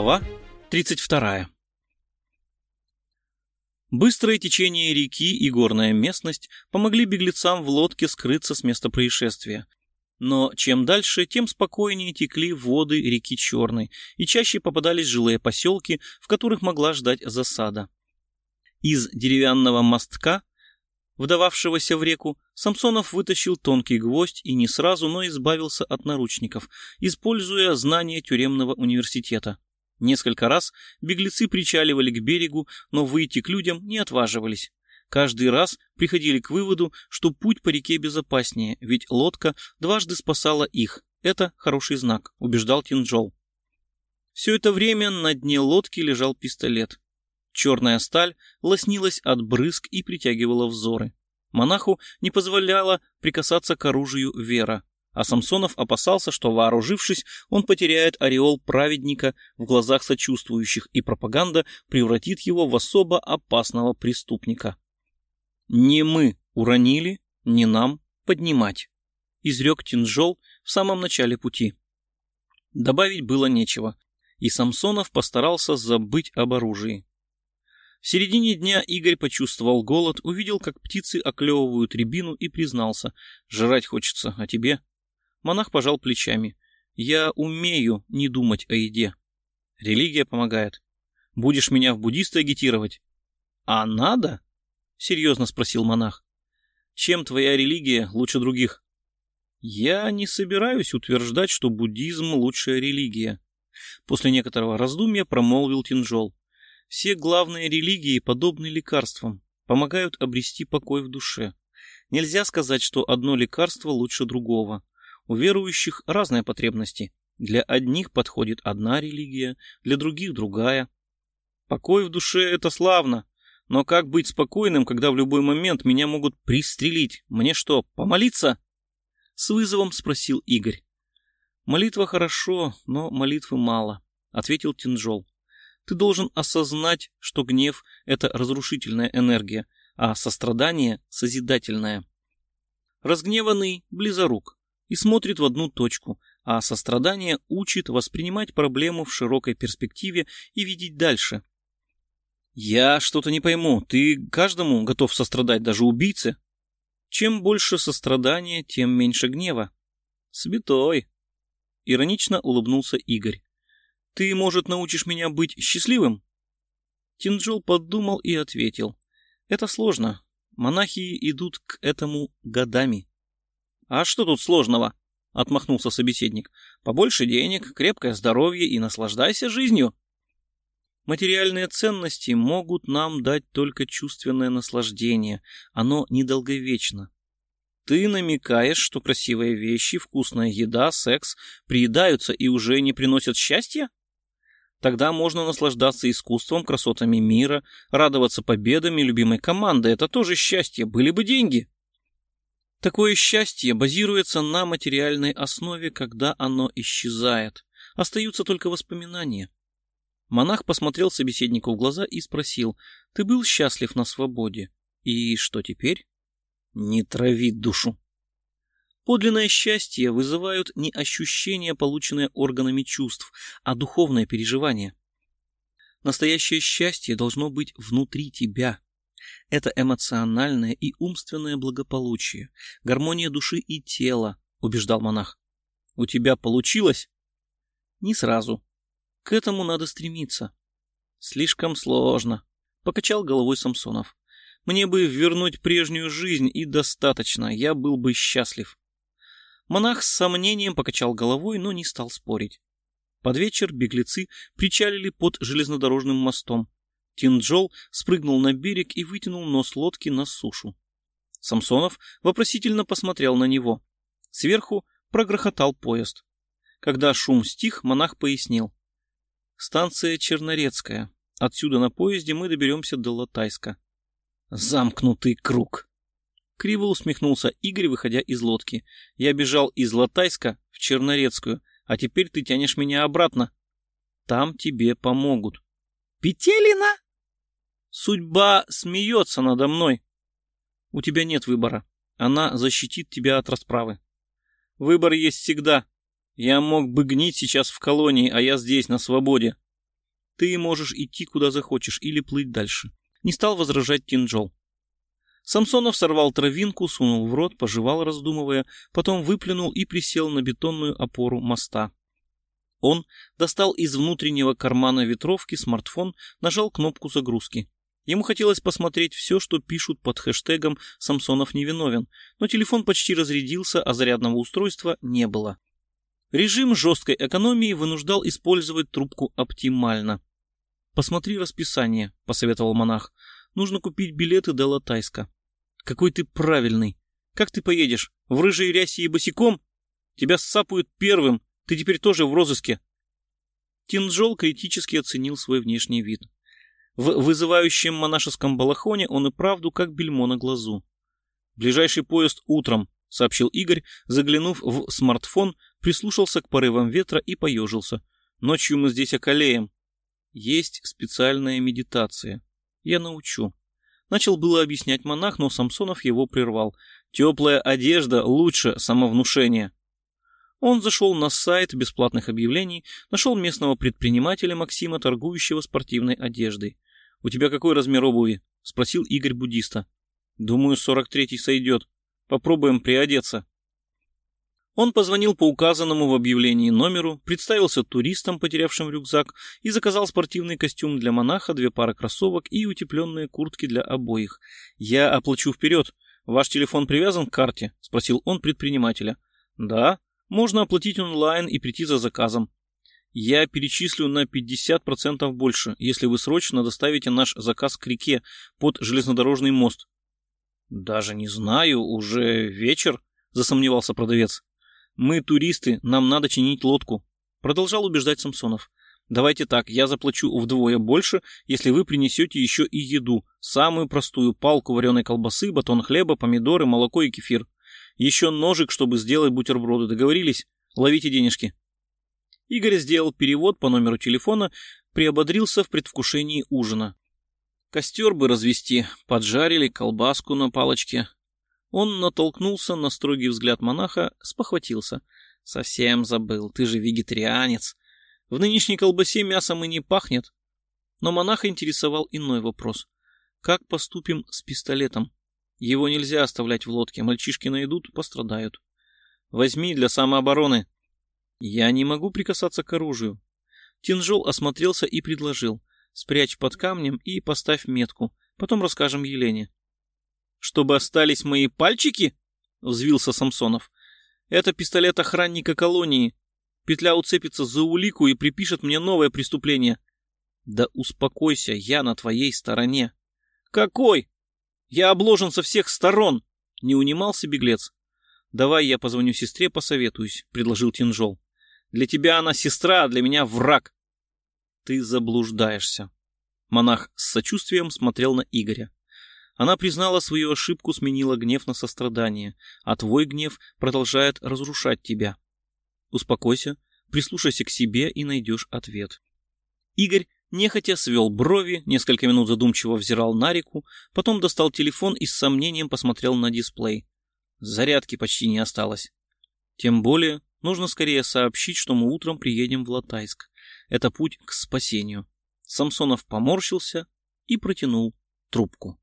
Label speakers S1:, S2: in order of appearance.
S1: Глава 32. Быстрое течение реки и горная местность помогли беглецам в лодке скрыться с места происшествия. Но чем дальше, тем спокойнее текли воды реки Черной, и чаще попадались жилые поселки, в которых могла ждать засада. Из деревянного мостка, вдававшегося в реку, Самсонов вытащил тонкий гвоздь и не сразу, но избавился от наручников, используя знания тюремного университета. Несколько раз беглецы причаливали к берегу, но выйти к людям не отваживались. Каждый раз приходили к выводу, что путь по реке безопаснее, ведь лодка дважды спасала их. Это хороший знак, убеждал Тинджол. Все это время на дне лодки лежал пистолет. Черная сталь лоснилась от брызг и притягивала взоры. Монаху не позволяла прикасаться к оружию Вера а Самсонов опасался, что, вооружившись, он потеряет ореол праведника в глазах сочувствующих, и пропаганда превратит его в особо опасного преступника. «Не мы уронили, не нам поднимать», — изрек Тинжол в самом начале пути. Добавить было нечего, и Самсонов постарался забыть об оружии. В середине дня Игорь почувствовал голод, увидел, как птицы оклевывают рябину и признался. «Жрать хочется, а тебе?» Монах пожал плечами. Я умею не думать о еде. Религия помогает. Будешь меня в буддисты агитировать? А надо? Серьезно спросил монах. Чем твоя религия лучше других? Я не собираюсь утверждать, что буддизм лучшая религия. После некоторого раздумья промолвил Тинжол. Все главные религии подобны лекарствам, помогают обрести покой в душе. Нельзя сказать, что одно лекарство лучше другого. У верующих разные потребности. Для одних подходит одна религия, для других другая. Покой в душе — это славно, но как быть спокойным, когда в любой момент меня могут пристрелить? Мне что, помолиться? С вызовом спросил Игорь. Молитва хорошо, но молитвы мало, ответил Тинжол. Ты должен осознать, что гнев — это разрушительная энергия, а сострадание — созидательное. Разгневанный — близорук, и смотрит в одну точку, а сострадание учит воспринимать проблему в широкой перспективе и видеть дальше. «Я что-то не пойму. Ты каждому готов сострадать, даже убийце?» «Чем больше сострадания, тем меньше гнева». «Святой!» — иронично улыбнулся Игорь. «Ты, может, научишь меня быть счастливым?» Тинджол подумал и ответил. «Это сложно. Монахи идут к этому годами». «А что тут сложного?» — отмахнулся собеседник. «Побольше денег, крепкое здоровье и наслаждайся жизнью». Материальные ценности могут нам дать только чувственное наслаждение. Оно недолговечно. Ты намекаешь, что красивые вещи, вкусная еда, секс приедаются и уже не приносят счастья? Тогда можно наслаждаться искусством, красотами мира, радоваться победами любимой команды. Это тоже счастье. Были бы деньги. Такое счастье базируется на материальной основе, когда оно исчезает. Остаются только воспоминания. Монах посмотрел собеседнику в глаза и спросил, «Ты был счастлив на свободе? И что теперь?» «Не трави душу». Подлинное счастье вызывают не ощущения, полученные органами чувств, а духовное переживание. Настоящее счастье должно быть внутри тебя, это эмоциональное и умственное благополучие, гармония души и тела, убеждал монах. У тебя получилось? Не сразу. К этому надо стремиться. Слишком сложно, покачал головой Самсонов. Мне бы вернуть прежнюю жизнь и достаточно, я был бы счастлив. Монах с сомнением покачал головой, но не стал спорить. Под вечер беглецы причалили под железнодорожным мостом. Тинджол спрыгнул на берег и вытянул нос лодки на сушу. Самсонов вопросительно посмотрел на него. Сверху прогрохотал поезд. Когда шум стих, монах пояснил. «Станция Чернорецкая. Отсюда на поезде мы доберемся до Латайска». «Замкнутый круг!» Криво усмехнулся Игорь, выходя из лодки. «Я бежал из Латайска в Чернорецкую, а теперь ты тянешь меня обратно. Там тебе помогут». «Петелина?» Судьба смеется надо мной. У тебя нет выбора. Она защитит тебя от расправы. Выбор есть всегда. Я мог бы гнить сейчас в колонии, а я здесь, на свободе. Ты можешь идти куда захочешь или плыть дальше. Не стал возражать Тинджол. Самсонов сорвал травинку, сунул в рот, пожевал, раздумывая, потом выплюнул и присел на бетонную опору моста. Он достал из внутреннего кармана ветровки смартфон, нажал кнопку загрузки. Ему хотелось посмотреть все, что пишут под хэштегом «Самсонов невиновен», но телефон почти разрядился, а зарядного устройства не было. Режим жесткой экономии вынуждал использовать трубку оптимально. «Посмотри расписание», — посоветовал монах. «Нужно купить билеты до Латайска». «Какой ты правильный! Как ты поедешь? В рыжей рясе и босиком? Тебя сапают первым, ты теперь тоже в розыске». Тинджол критически оценил свой внешний вид. В вызывающем монашеском балахоне он и правду как бельмо на глазу. «Ближайший поезд утром», — сообщил Игорь, заглянув в смартфон, прислушался к порывам ветра и поежился. «Ночью мы здесь околеем». «Есть специальная медитация. Я научу». Начал было объяснять монах, но Самсонов его прервал. «Теплая одежда лучше самовнушения». Он зашел на сайт бесплатных объявлений, нашел местного предпринимателя Максима, торгующего спортивной одеждой. «У тебя какой размер обуви?» — спросил Игорь буддиста. «Думаю, 43-й сойдет. Попробуем приодеться». Он позвонил по указанному в объявлении номеру, представился туристом, потерявшим рюкзак, и заказал спортивный костюм для монаха, две пары кроссовок и утепленные куртки для обоих. «Я оплачу вперед. Ваш телефон привязан к карте?» — спросил он предпринимателя. «Да», можно оплатить онлайн и прийти за заказом. Я перечислю на 50% больше, если вы срочно доставите наш заказ к реке под железнодорожный мост. Даже не знаю, уже вечер, засомневался продавец. Мы туристы, нам надо чинить лодку, продолжал убеждать Самсонов. Давайте так, я заплачу вдвое больше, если вы принесете еще и еду, самую простую палку вареной колбасы, батон хлеба, помидоры, молоко и кефир. Еще ножик, чтобы сделать бутерброды. Договорились? Ловите денежки. Игорь сделал перевод по номеру телефона, приободрился в предвкушении ужина. Костер бы развести, поджарили колбаску на палочке. Он натолкнулся на строгий взгляд монаха, спохватился. Совсем забыл, ты же вегетарианец. В нынешней колбасе мясом и не пахнет. Но монаха интересовал иной вопрос. Как поступим с пистолетом? Его нельзя оставлять в лодке, мальчишки найдут, пострадают. Возьми для самообороны. Я не могу прикасаться к оружию. Тинжол осмотрелся и предложил. Спрячь под камнем и поставь метку. Потом расскажем Елене. Чтобы остались мои пальчики? Взвился Самсонов. Это пистолет охранника колонии. Петля уцепится за улику и припишет мне новое преступление. Да успокойся, я на твоей стороне. Какой? Я обложен со всех сторон!» — не унимался беглец. «Давай я позвоню сестре, посоветуюсь», — предложил Тинжол. «Для тебя она сестра, а для меня враг». «Ты заблуждаешься». Монах с сочувствием смотрел на Игоря. Она признала свою ошибку, сменила гнев на сострадание, а твой гнев продолжает разрушать тебя. Успокойся, прислушайся к себе и найдешь ответ. Игорь Нехотя свел брови, несколько минут задумчиво взирал на реку, потом достал телефон и с сомнением посмотрел на дисплей. Зарядки почти не осталось. Тем более, нужно скорее сообщить, что мы утром приедем в Латайск. Это путь к спасению. Самсонов поморщился и протянул трубку.